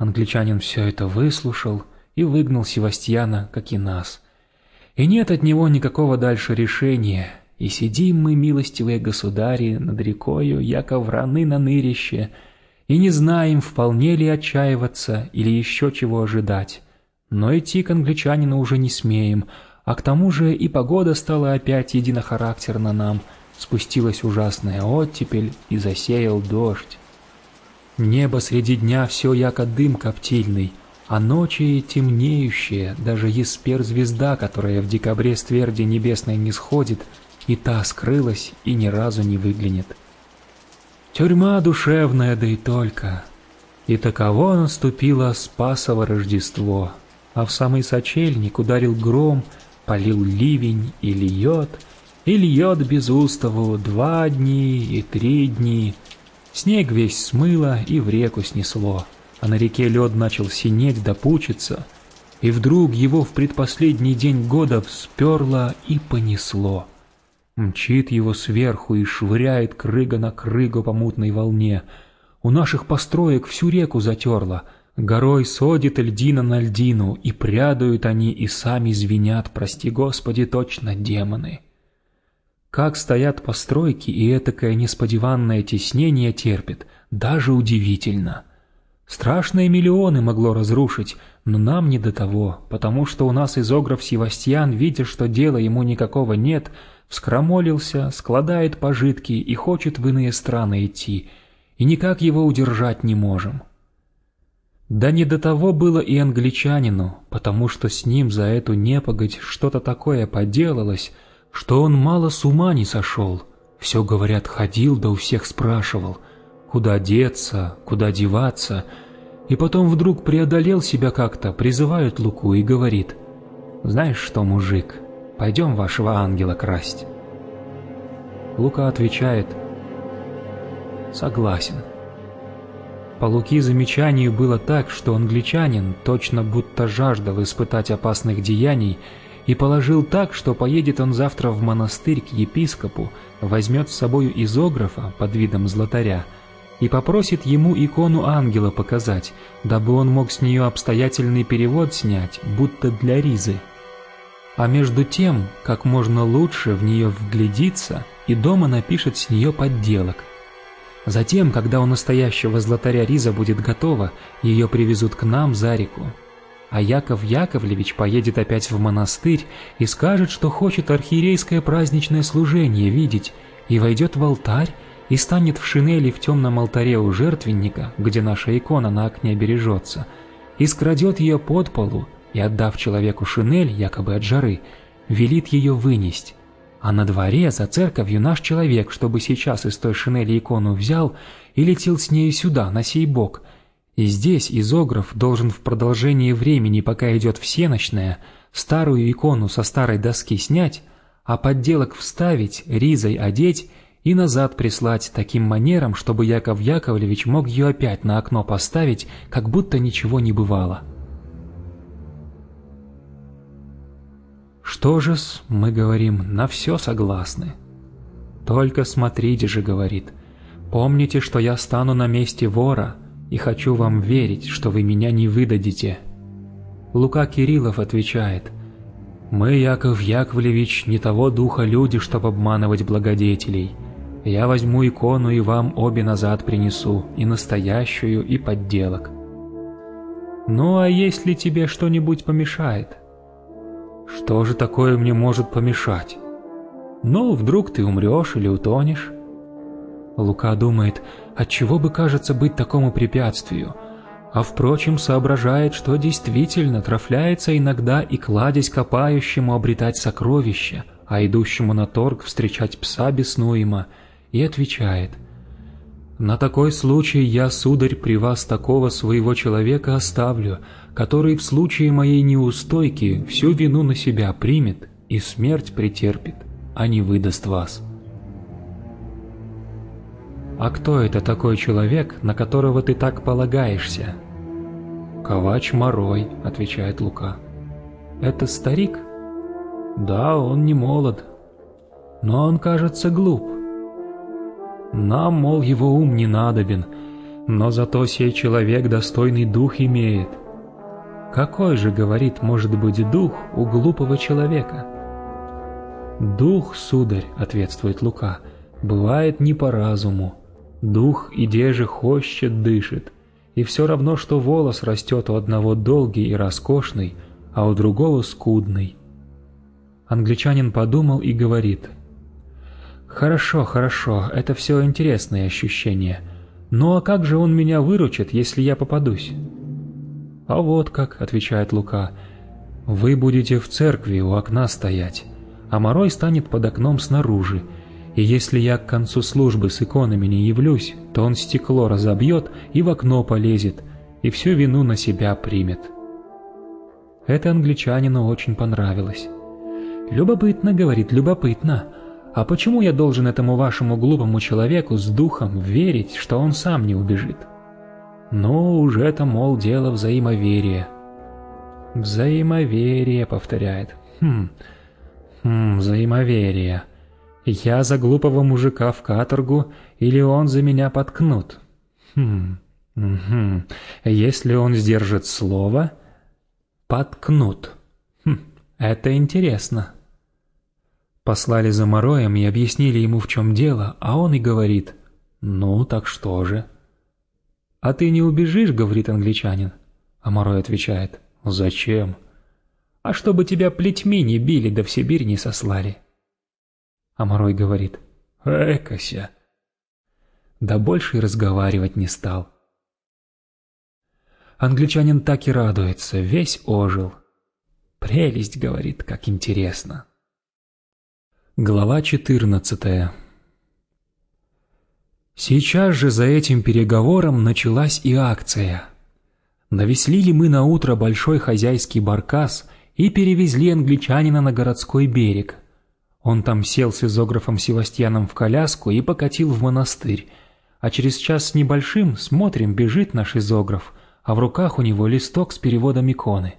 Англичанин все это выслушал и выгнал Севастьяна, как и нас. И нет от него никакого дальше решения, и сидим мы, милостивые государи, над рекою, яко враны на нырище, и не знаем, вполне ли отчаиваться или еще чего ожидать. Но идти к англичанину уже не смеем, а к тому же и погода стала опять единохарактерна нам, спустилась ужасная оттепель и засеял дождь. Небо среди дня все яко дым коптильный, а ночи темнеющие, даже еспер-звезда, которая в декабре с тверди небесной не сходит, и та скрылась и ни разу не выглянет. Тюрьма душевная, да и только. И таково наступило Спасово Рождество, а в самый сочельник ударил гром, полил ливень и льет, и льет без уставу два дни и три дни. Снег весь смыло и в реку снесло, а на реке лед начал синеть да пучиться, и вдруг его в предпоследний день года всперло и понесло. Мчит его сверху и швыряет крыга на крыгу по мутной волне. У наших построек всю реку затерло. Горой содит льдина на льдину, и прядают они, и сами звенят, прости Господи, точно демоны. Как стоят постройки, и этакое несподеванное теснение терпит, даже удивительно. Страшные миллионы могло разрушить, но нам не до того, потому что у нас изограф Севастьян, видя, что дела ему никакого нет, Вскромолился, складает пожитки и хочет в иные страны идти, и никак его удержать не можем. Да не до того было и англичанину, потому что с ним за эту непогодь что-то такое поделалось, что он мало с ума не сошел. Все, говорят, ходил да у всех спрашивал, куда деться, куда деваться, и потом вдруг преодолел себя как-то, призывает Луку и говорит, «Знаешь что, мужик, Пойдем вашего ангела красть». Лука отвечает «Согласен». По Луки замечанию было так, что англичанин точно будто жаждал испытать опасных деяний и положил так, что поедет он завтра в монастырь к епископу, возьмет с собою изографа под видом златаря и попросит ему икону ангела показать, дабы он мог с нее обстоятельный перевод снять, будто для ризы а между тем, как можно лучше в нее вглядиться, и дома напишет с нее подделок. Затем, когда у настоящего златаря Риза будет готова, ее привезут к нам за реку. А Яков Яковлевич поедет опять в монастырь и скажет, что хочет архиерейское праздничное служение видеть, и войдет в алтарь, и станет в шинели в темном алтаре у жертвенника, где наша икона на окне бережется, и скрадет ее под полу, и, отдав человеку шинель, якобы от жары, велит ее вынести. А на дворе за церковью наш человек, чтобы сейчас из той шинели икону взял и летел с нею сюда, на сей бок. И здесь изограф должен в продолжении времени, пока идет всеночная, старую икону со старой доски снять, а подделок вставить, ризой одеть и назад прислать таким манером, чтобы Яков Яковлевич мог ее опять на окно поставить, как будто ничего не бывало. Что же-с, мы говорим, на все согласны. Только смотрите же, говорит, помните, что я стану на месте вора, и хочу вам верить, что вы меня не выдадите. Лука Кириллов отвечает, «Мы, Яков Яковлевич, не того духа люди, чтоб обманывать благодетелей. Я возьму икону и вам обе назад принесу, и настоящую, и подделок». «Ну а если тебе что-нибудь помешает?» Что же такое мне может помешать? Ну, вдруг ты умрешь или утонешь? Лука думает, отчего бы кажется быть такому препятствию, а впрочем соображает, что действительно трафляется иногда и кладезь копающему обретать сокровища, а идущему на торг встречать пса беснуема, и отвечает – на такой случай я, сударь, при вас такого своего человека оставлю, который в случае моей неустойки всю вину на себя примет и смерть претерпит, а не выдаст вас. «А кто это такой человек, на которого ты так полагаешься?» «Ковач Морой», — отвечает Лука. «Это старик?» «Да, он не молод, но он кажется глуп. Нам, мол, его ум не надобен, Но зато сей человек достойный дух имеет. Какой же, говорит, может быть дух у глупого человека? Дух, сударь, ответствует Лука, бывает не по разуму. Дух, иде же хочет, дышит. И все равно, что волос растет у одного долгий и роскошный, а у другого скудный. Англичанин подумал и говорит. «Хорошо, хорошо, это все интересные ощущения. Ну а как же он меня выручит, если я попадусь?» «А вот как», — отвечает Лука, — «вы будете в церкви у окна стоять, а Морой станет под окном снаружи, и если я к концу службы с иконами не явлюсь, то он стекло разобьет и в окно полезет, и всю вину на себя примет». Это англичанину очень понравилось. «Любопытно», — говорит, — «любопытно. А почему я должен этому вашему глупому человеку с духом верить, что он сам не убежит?» «Ну, уже это, мол, дело взаимоверия». «Взаимоверие», — повторяет. «Хм, хм, взаимоверие. Я за глупого мужика в каторгу, или он за меня подкнут? Хм, угу. Если он сдержит слово, подкнут. Хм, это интересно». Послали за Мороем и объяснили ему, в чем дело, а он и говорит, «Ну, так что же?» «А ты не убежишь?» — говорит англичанин. А Морой отвечает, «Зачем?» «А чтобы тебя плетьми не били, да в Сибирь не сослали». А Морой говорит, «Экося!» Да больше и разговаривать не стал. Англичанин так и радуется, весь ожил. «Прелесть», — говорит, — «как интересно». Глава 14 Сейчас же за этим переговором началась и акция. Навеслили мы на утро большой хозяйский баркас и перевезли англичанина на городской берег. Он там сел с изографом Севастьяном в коляску и покатил в монастырь, а через час с небольшим смотрим, бежит наш изограф, а в руках у него листок с переводом иконы.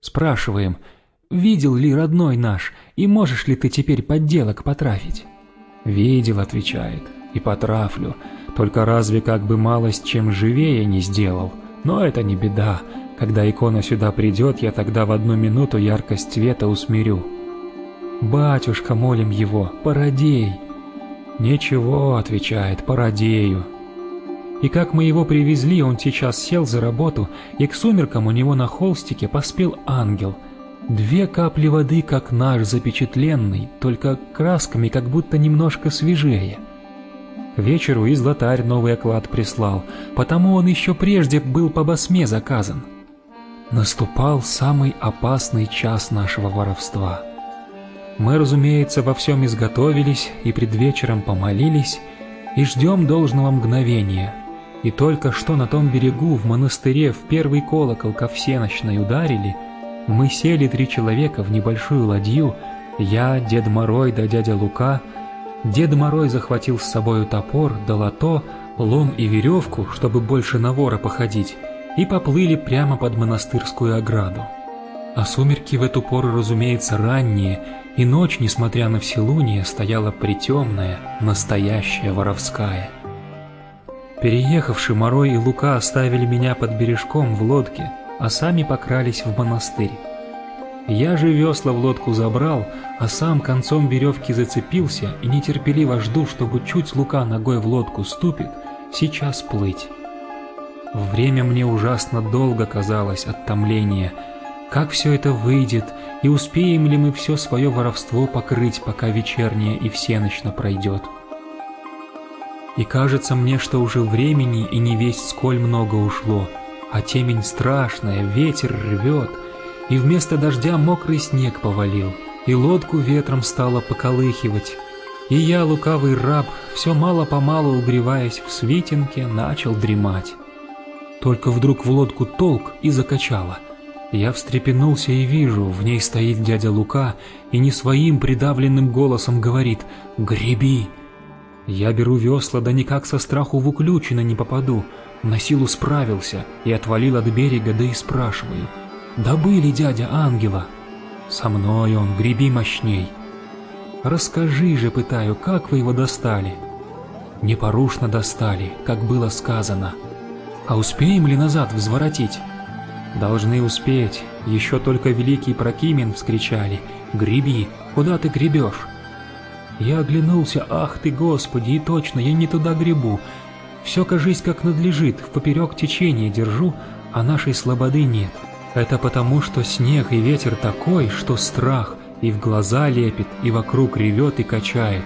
Спрашиваем — видел ли родной наш, и можешь ли ты теперь подделок потрафить?» «Видел», — отвечает, — «и потрафлю, только разве как бы малость чем живее не сделал, но это не беда, когда икона сюда придет, я тогда в одну минуту яркость цвета усмирю». «Батюшка, молим его, породей!» «Ничего», — отвечает, — «породею». И как мы его привезли, он сейчас сел за работу, и к сумеркам у него на холстике поспел ангел — Две капли воды, как наш запечатленный, только красками как будто немножко свежее. К вечеру и златарь новый оклад прислал, потому он еще прежде был по басме заказан. Наступал самый опасный час нашего воровства. Мы, разумеется, во всем изготовились и пред вечером помолились, и ждем должного мгновения. И только что на том берегу в монастыре в первый колокол ко всеночной ударили — мы сели три человека в небольшую ладью, я, Дед Морой да дядя Лука. Дед Морой захватил с собою топор, долото, лом и веревку, чтобы больше на вора походить, и поплыли прямо под монастырскую ограду. А сумерки в эту пору, разумеется, ранние, и ночь, несмотря на вселуние, стояла притемная, настоящая воровская. Переехавши, Морой и Лука оставили меня под бережком в лодке — а сами покрались в монастырь. Я же весла в лодку забрал, а сам концом веревки зацепился и нетерпеливо жду, чтобы чуть Лука ногой в лодку ступит, сейчас плыть. Время мне ужасно долго казалось от томления. Как все это выйдет, и успеем ли мы все свое воровство покрыть, пока вечернее и всеночно пройдет? И кажется мне, что уже времени и не весть сколь много ушло — а темень страшная, ветер рвет, и вместо дождя мокрый снег повалил, и лодку ветром стало поколыхивать. И я, лукавый раб, все мало-помалу угреваясь в свитинке, начал дремать. Только вдруг в лодку толк и закачало. Я встрепенулся и вижу, в ней стоит дядя Лука и не своим придавленным голосом говорит «Греби!». Я беру весла, да никак со страху в уключено не попаду, на силу справился и отвалил от берега, да и спрашиваю. «Добыли дядя ангела?» «Со мной он, греби мощней». «Расскажи же, пытаю, как вы его достали?» «Непорушно достали, как было сказано. А успеем ли назад взворотить? Должны успеть. Еще только великий Прокимен вскричали. «Греби! Куда ты гребешь?» Я оглянулся, ах ты, Господи, и точно, я не туда гребу. Все, кажись, как надлежит, в поперек течения держу, а нашей слободы нет. Это потому, что снег и ветер такой, что страх и в глаза лепит, и вокруг ревет и качает,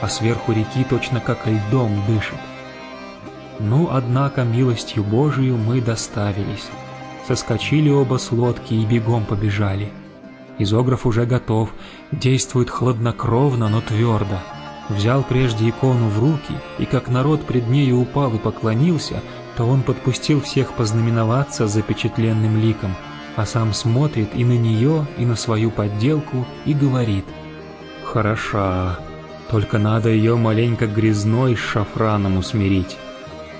а сверху реки точно как льдом дышит. Ну, однако, милостью Божию мы доставились. Соскочили оба с лодки и бегом побежали. Изограф уже готов, действует хладнокровно, но твердо. Взял прежде икону в руки, и как народ пред нею упал и поклонился, то он подпустил всех познаменоваться запечатленным ликом, а сам смотрит и на нее, и на свою подделку, и говорит «Хороша, только надо ее маленько грязной с шафраном усмирить».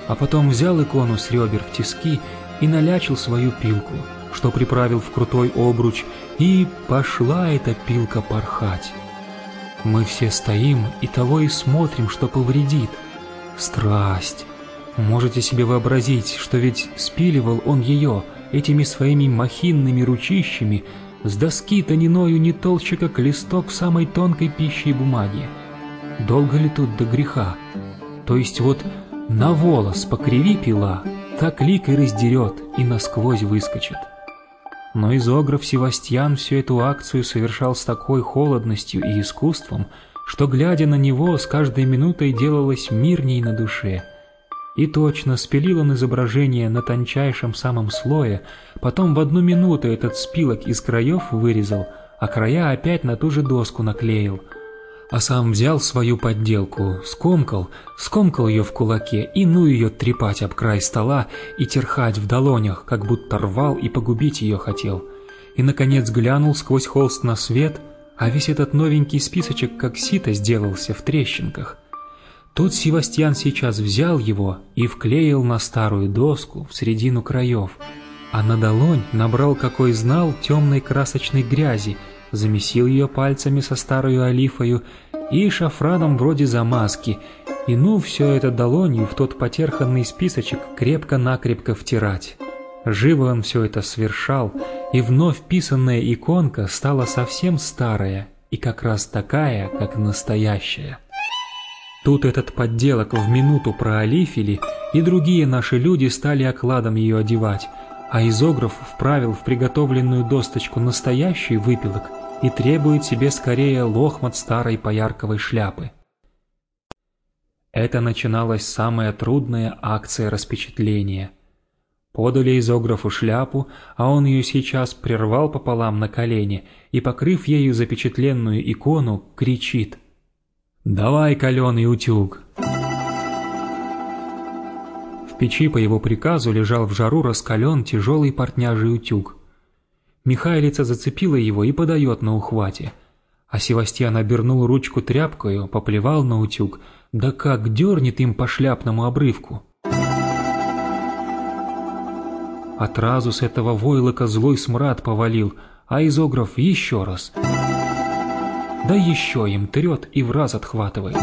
А потом взял икону с ребер в тиски и налячил свою пилку, что приправил в крутой обруч, и пошла эта пилка порхать. Мы все стоим и того и смотрим, что повредит. Страсть. Можете себе вообразить, что ведь спиливал он ее этими своими махинными ручищами с доски тониною не толще, как листок самой тонкой пищи и бумаги. Долго ли тут до греха? То есть вот на волос покриви пила, так лик и раздерет и насквозь выскочит. Но изограф Севастьян всю эту акцию совершал с такой холодностью и искусством, что, глядя на него, с каждой минутой делалось мирней на душе. И точно спилил он изображение на тончайшем самом слое, потом в одну минуту этот спилок из краев вырезал, а края опять на ту же доску наклеил — а сам взял свою подделку, скомкал, скомкал ее в кулаке и ну ее трепать об край стола и терхать в долонях, как будто рвал и погубить ее хотел. И, наконец, глянул сквозь холст на свет, а весь этот новенький списочек как сито сделался в трещинках. Тут Севастьян сейчас взял его и вклеил на старую доску в середину краев, а на долонь набрал, какой знал, темной красочной грязи, замесил ее пальцами со старою олифою и шафраном вроде замазки, и ну все это долонью в тот потерханный списочек крепко-накрепко втирать. Живо он все это совершал, и вновь писанная иконка стала совсем старая и как раз такая, как настоящая. Тут этот подделок в минуту проолифили, и другие наши люди стали окладом ее одевать, а изограф вправил в приготовленную досточку настоящий выпилок и требует себе скорее лохмат старой поярковой шляпы. Это начиналась самая трудная акция распечатления. Подали изографу шляпу, а он ее сейчас прервал пополам на колени и, покрыв ею запечатленную икону, кричит «Давай, каленый утюг!» В печи по его приказу лежал в жару раскален тяжелый портняжий утюг – Михайлица зацепила его и подает на ухвате. А Севастьян обернул ручку тряпкою, поплевал на утюг, да как дернет им по шляпному обрывку. Отразу с этого войлока злой смрад повалил, а изограф еще раз. Да еще им трет и в раз отхватывает.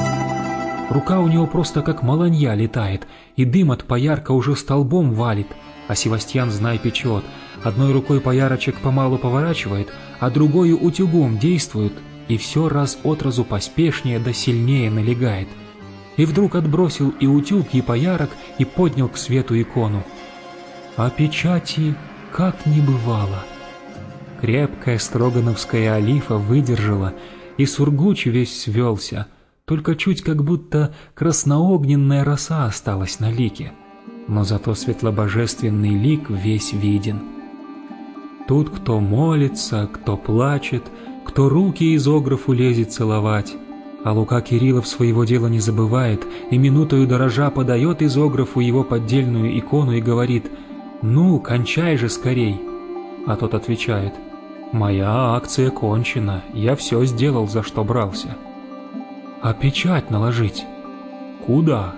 Рука у него просто как маланья летает, и дым от поярка уже столбом валит, а Севастьян, знай, печет — Одной рукой поярочек помалу поворачивает, а другой утюгом действует, и все раз от разу поспешнее да сильнее налегает. И вдруг отбросил и утюг, и поярок, и поднял к свету икону. А печати как не бывало. Крепкая строгановская олифа выдержала, и сургуч весь свелся, только чуть как будто красноогненная роса осталась на лике. Но зато светлобожественный лик весь виден. Тут кто молится, кто плачет, кто руки изографу лезет целовать. А Лука Кириллов своего дела не забывает, и минутою дорожа подает изографу его поддельную икону и говорит «Ну, кончай же скорей!» А тот отвечает «Моя акция кончена, я все сделал, за что брался». «А печать наложить?» «Куда?»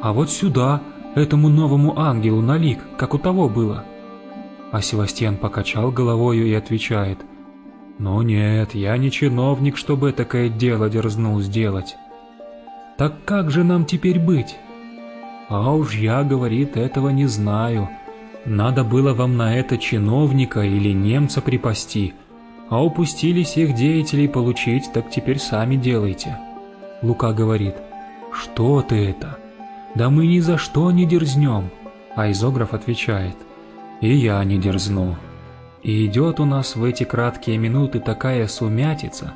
«А вот сюда, этому новому ангелу на лик, как у того было». А Севастьян покачал головою и отвечает, «Ну нет, я не чиновник, чтобы такое дело дерзнул сделать». «Так как же нам теперь быть?» А уж я, говорит, этого не знаю. Надо было вам на это чиновника или немца припасти, а упустили всех деятелей получить, так теперь сами делайте. Лука говорит, что ты это? Да мы ни за что не дерзнем. А изограф отвечает, и я не дерзну. И идет у нас в эти краткие минуты такая сумятица,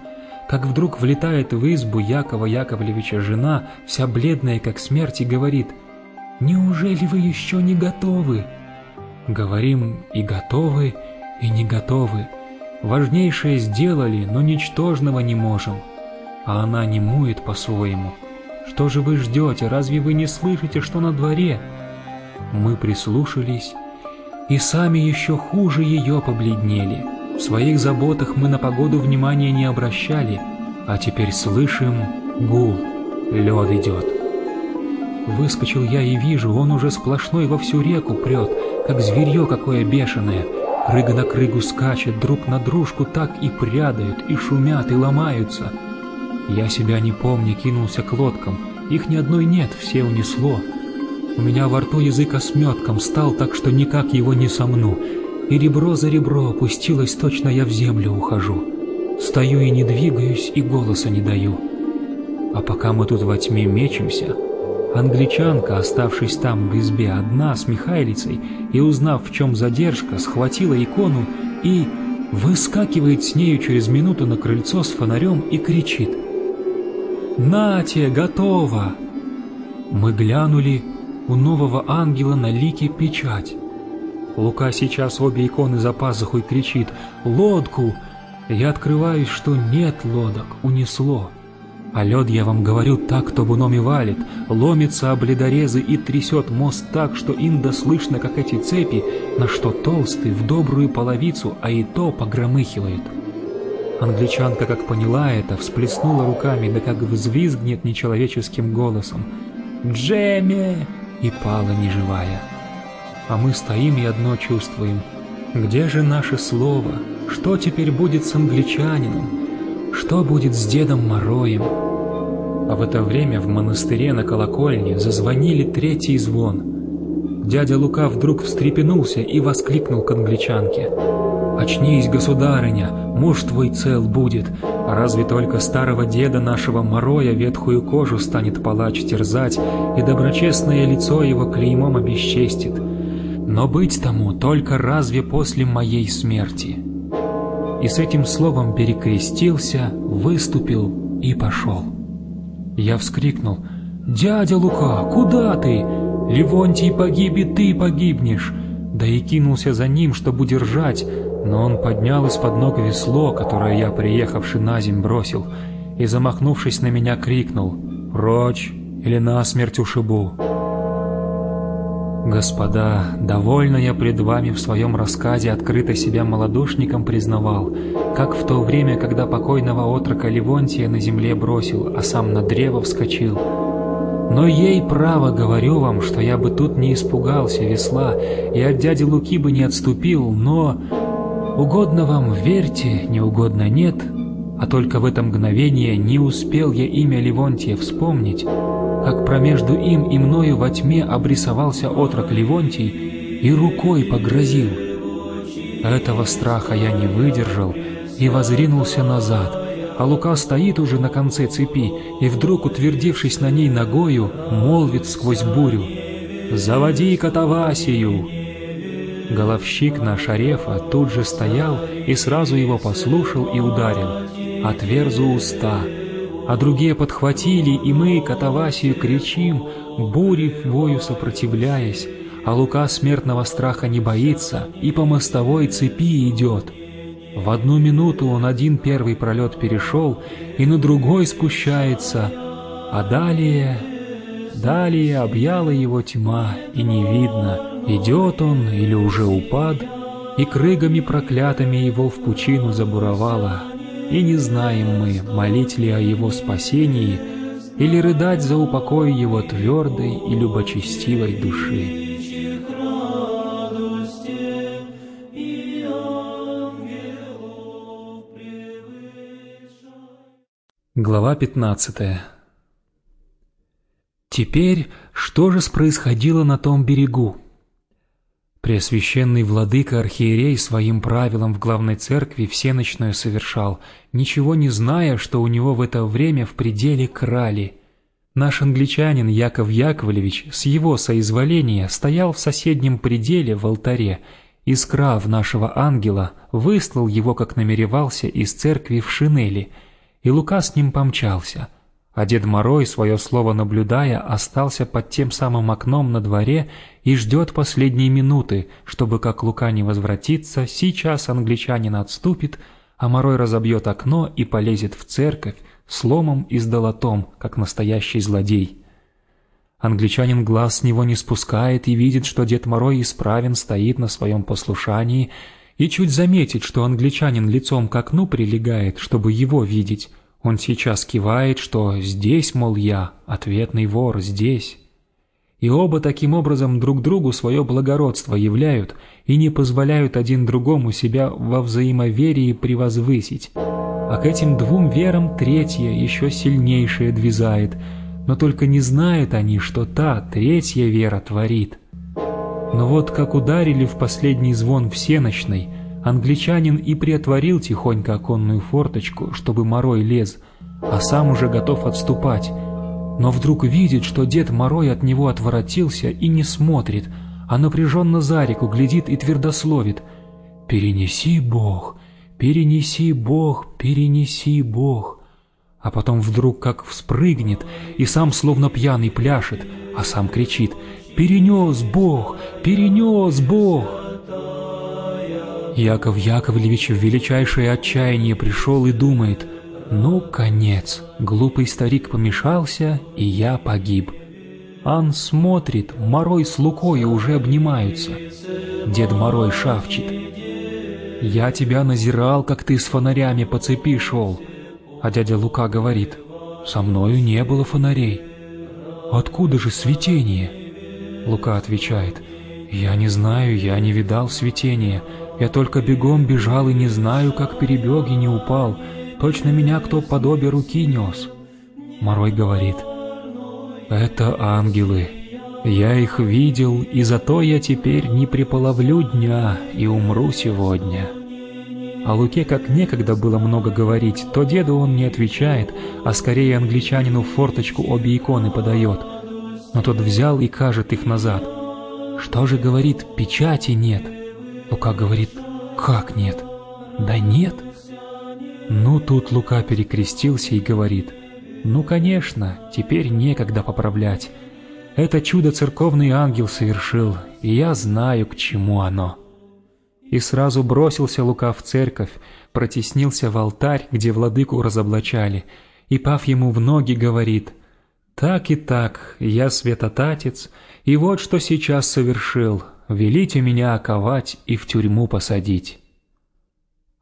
как вдруг влетает в избу Якова Яковлевича жена, вся бледная как смерть, и говорит – Неужели вы еще не готовы? Говорим и готовы, и не готовы. Важнейшее сделали, но ничтожного не можем. А она не мует по-своему. Что же вы ждете? Разве вы не слышите, что на дворе? Мы прислушались, и сами еще хуже ее побледнели. В своих заботах мы на погоду внимания не обращали, а теперь слышим гул, лед идет. Выскочил я и вижу, он уже сплошной во всю реку прет, как зверье какое бешеное. Крыга на крыгу скачет, друг на дружку так и прядают, и шумят, и ломаются. Я себя не помню, кинулся к лодкам. Их ни одной нет, все унесло. У меня во рту язык осметком стал, так что никак его не сомну. И ребро за ребро опустилось, точно я в землю ухожу. Стою и не двигаюсь, и голоса не даю. А пока мы тут во тьме мечемся, Англичанка, оставшись там в избе одна с Михайлицей и узнав, в чем задержка, схватила икону и выскакивает с нею через минуту на крыльцо с фонарем и кричит «Нате, готово!» Мы глянули, у нового ангела на лике печать. Лука сейчас обе иконы за пазухой кричит «Лодку!» Я открываюсь, что нет лодок, унесло. А лед, я вам говорю, так табуном и валит, ломится об ледорезы и трясет мост так, что инда слышно, как эти цепи, на что толстый в добрую половицу, а и то погромыхивает. Англичанка, как поняла это, всплеснула руками, да как взвизгнет нечеловеческим голосом. «Джемми!» И пала неживая. А мы стоим и одно чувствуем. Где же наше слово? Что теперь будет с англичанином? Что будет с Дедом Мороем? А в это время в монастыре на колокольне зазвонили третий звон. Дядя Лука вдруг встрепенулся и воскликнул к англичанке. «Очнись, государыня, муж твой цел будет, а разве только старого деда нашего Мороя ветхую кожу станет палач терзать, и доброчестное лицо его клеймом обесчестит? Но быть тому только разве после моей смерти?» и с этим словом перекрестился, выступил и пошел. Я вскрикнул «Дядя Лука, куда ты? Левонтий погиб, и ты погибнешь!» Да и кинулся за ним, чтобы удержать, но он поднял из-под ног весло, которое я, приехавший на земь, бросил, и, замахнувшись на меня, крикнул «Прочь, или насмерть ушибу!» Господа, довольно я пред вами в своем рассказе открыто себя малодушником признавал, как в то время, когда покойного отрока Ливонтия на земле бросил, а сам на древо вскочил. Но ей право говорю вам, что я бы тут не испугался весла и от дяди Луки бы не отступил, но... Угодно вам верьте, не угодно нет, а только в это мгновение не успел я имя Ливонтия вспомнить, как промежду им и мною во тьме обрисовался отрок Ливонтий и рукой погрозил. Этого страха я не выдержал и возринулся назад, а Лука стоит уже на конце цепи и вдруг, утвердившись на ней ногою, молвит сквозь бурю «Заводи Катавасию!» Головщик наш Арефа тут же стоял и сразу его послушал и ударил. «Отверзу уста!» а другие подхватили, и мы, Катавасию, кричим, бури вою сопротивляясь, а Лука смертного страха не боится и по мостовой цепи идет. В одну минуту он один первый пролет перешел и на другой спущается, а далее... Далее объяла его тьма, и не видно, идет он или уже упад, и крыгами проклятыми его в пучину забуровала, и не знаем мы, молить ли о его спасении или рыдать за упокой его твердой и любочестивой души. Глава 15 Теперь что же происходило на том берегу? Преосвященный владыка архиерей своим правилом в главной церкви всеночную совершал, ничего не зная, что у него в это время в пределе крали. Наш англичанин Яков Яковлевич с его соизволения стоял в соседнем пределе в алтаре, и скрав нашего ангела выслал его, как намеревался, из церкви в шинели, и Лука с ним помчался — а Дед Морой, свое слово наблюдая, остался под тем самым окном на дворе и ждет последние минуты, чтобы, как Лука не возвратится, сейчас англичанин отступит, а Морой разобьет окно и полезет в церковь с ломом и с долотом, как настоящий злодей. Англичанин глаз с него не спускает и видит, что Дед Морой исправен стоит на своем послушании, и чуть заметит, что англичанин лицом к окну прилегает, чтобы его видеть, он сейчас кивает, что «здесь, мол, я, ответный вор, здесь». И оба таким образом друг другу свое благородство являют и не позволяют один другому себя во взаимоверии превозвысить. А к этим двум верам третья, еще сильнейшая двизает, но только не знают они, что та, третья вера творит. Но вот как ударили в последний звон всеночной – Англичанин и приотворил тихонько оконную форточку, чтобы Морой лез, а сам уже готов отступать. Но вдруг видит, что дед Морой от него отворотился и не смотрит, а напряженно за реку глядит и твердословит «Перенеси, Бог, перенеси, Бог, перенеси, Бог». А потом вдруг как вспрыгнет и сам словно пьяный пляшет, а сам кричит «Перенес Бог! Перенес Бог!» Яков Яковлевич в величайшее отчаяние пришел и думает, «Ну, конец, глупый старик помешался, и я погиб». Ан смотрит, Морой с Лукой уже обнимаются. Дед Морой шавчит. «Я тебя назирал, как ты с фонарями по цепи шел». А дядя Лука говорит, «Со мною не было фонарей». «Откуда же светение?» Лука отвечает, «Я не знаю, я не видал светения, я только бегом бежал и не знаю, как перебег и не упал. Точно меня кто подобие руки нес. Морой говорит, «Это ангелы. Я их видел, и зато я теперь не приполовлю дня и умру сегодня». А Луке как некогда было много говорить, то деду он не отвечает, а скорее англичанину в форточку обе иконы подает. Но тот взял и кажет их назад. Что же, говорит, печати нет? Лука говорит, «Как нет?» «Да нет». Ну, тут Лука перекрестился и говорит, «Ну, конечно, теперь некогда поправлять. Это чудо церковный ангел совершил, и я знаю, к чему оно». И сразу бросился Лука в церковь, протеснился в алтарь, где владыку разоблачали, и, пав ему в ноги, говорит, «Так и так, я святотатец, и вот что сейчас совершил, велите меня оковать и в тюрьму посадить».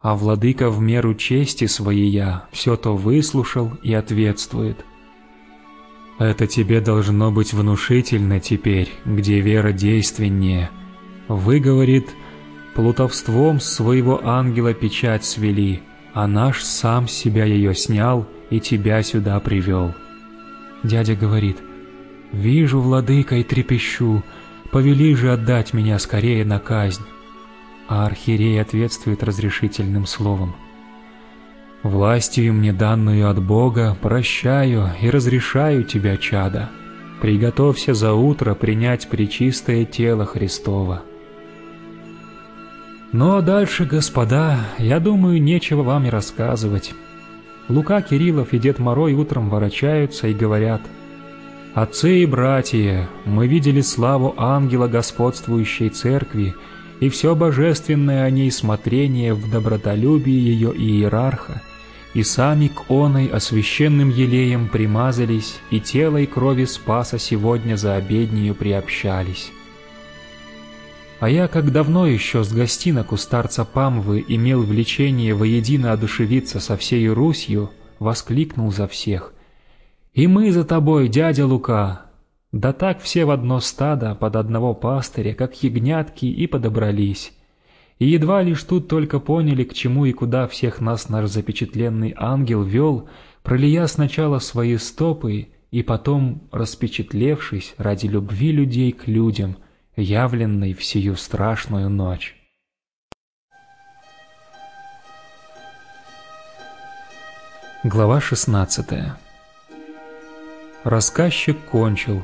А владыка в меру чести своей все то выслушал и ответствует. «Это тебе должно быть внушительно теперь, где вера действеннее. Вы, говорит, плутовством своего ангела печать свели, а наш сам себя ее снял и тебя сюда привел». Дядя говорит, «Вижу, владыка, и трепещу, Повели же отдать меня скорее на казнь. А архиерей ответствует разрешительным словом. «Властью мне данную от Бога прощаю и разрешаю тебя, чада. Приготовься за утро принять причистое тело Христова». Ну а дальше, господа, я думаю, нечего вам и рассказывать. Лука Кириллов и Дед Морой утром ворочаются и говорят – Отцы и братья, мы видели славу ангела господствующей церкви и все божественное о ней смотрение в добротолюбии ее иерарха, и сами к оной освященным елеем примазались, и тело и крови Спаса сегодня за обеднею приобщались. А я, как давно еще с гостинок у старца Памвы имел влечение воедино одушевиться со всей Русью, воскликнул за всех — и мы за тобой, дядя Лука. Да так все в одно стадо под одного пастыря, как ягнятки, и подобрались. И едва лишь тут только поняли, к чему и куда всех нас наш запечатленный ангел вел, пролия сначала свои стопы и потом распечатлевшись ради любви людей к людям, явленной в сию страшную ночь. Глава 16 Рассказчик кончил.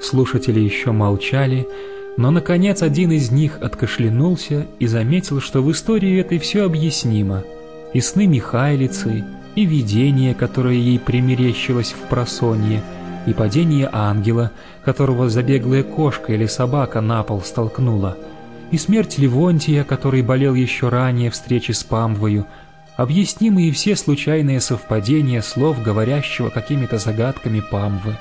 Слушатели еще молчали, но, наконец, один из них откашлянулся и заметил, что в истории этой все объяснимо. И сны Михайлицы, и видение, которое ей примерещилось в просонье, и падение ангела, которого забеглая кошка или собака на пол столкнула, и смерть Левонтия, который болел еще ранее встречи с Памвою, объяснимы и все случайные совпадения слов, говорящего какими-то загадками Памвы.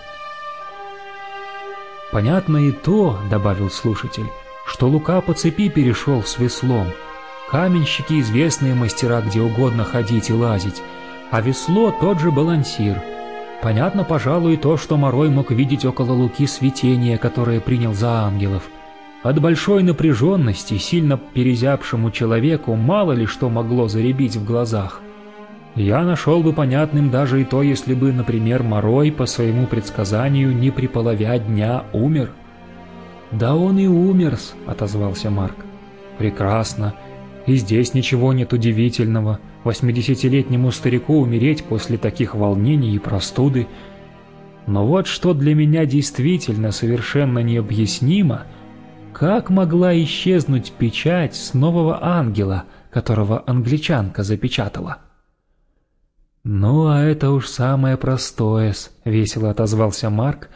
«Понятно и то, — добавил слушатель, — что Лука по цепи перешел с веслом. Каменщики — известные мастера где угодно ходить и лазить, а весло — тот же балансир. Понятно, пожалуй, то, что Морой мог видеть около Луки светение, которое принял за ангелов — от большой напряженности сильно перезябшему человеку мало ли что могло заребить в глазах. Я нашел бы понятным даже и то, если бы, например, Морой по своему предсказанию не при половя дня умер. «Да он и умерс», — отозвался Марк. «Прекрасно. И здесь ничего нет удивительного. Восьмидесятилетнему старику умереть после таких волнений и простуды. Но вот что для меня действительно совершенно необъяснимо — как могла исчезнуть печать с нового ангела, которого англичанка запечатала? «Ну, а это уж самое простое весело отозвался Марк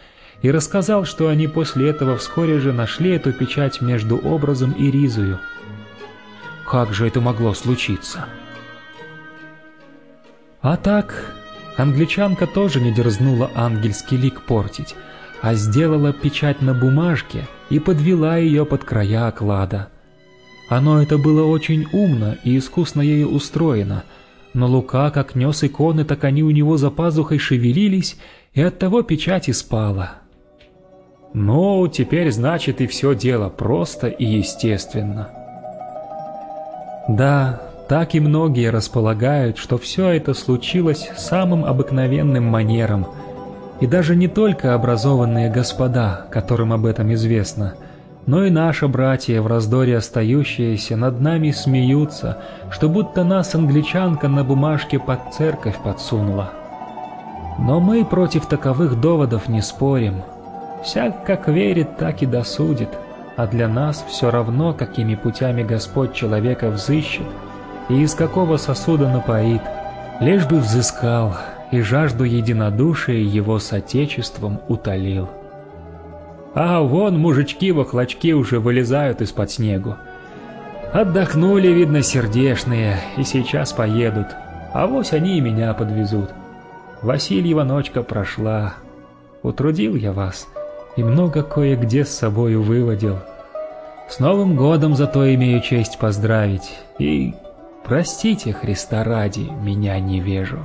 и рассказал, что они после этого вскоре же нашли эту печать между образом и ризою. Как же это могло случиться? А так, англичанка тоже не дерзнула ангельский лик портить, а сделала печать на бумажке и подвела ее под края оклада. Оно это было очень умно и искусно ею устроено, но Лука как нес иконы, так они у него за пазухой шевелились, и оттого печать и спала. Ну, теперь значит и все дело просто и естественно. Да, так и многие располагают, что все это случилось самым обыкновенным манером – и даже не только образованные господа, которым об этом известно, но и наши братья в раздоре остающиеся над нами смеются, что будто нас англичанка на бумажке под церковь подсунула. Но мы против таковых доводов не спорим. Всяк как верит, так и досудит, а для нас все равно, какими путями Господь человека взыщет и из какого сосуда напоит, лишь бы взыскал, и жажду единодушия его с Отечеством утолил. А вон мужички во хлочки уже вылезают из-под снегу. Отдохнули, видно, сердешные, и сейчас поедут. А вось они и меня подвезут. Васильева ночка прошла. Утрудил я вас, и много кое-где с собою выводил. С Новым годом зато имею честь поздравить, и простите, Христа ради, меня невежу.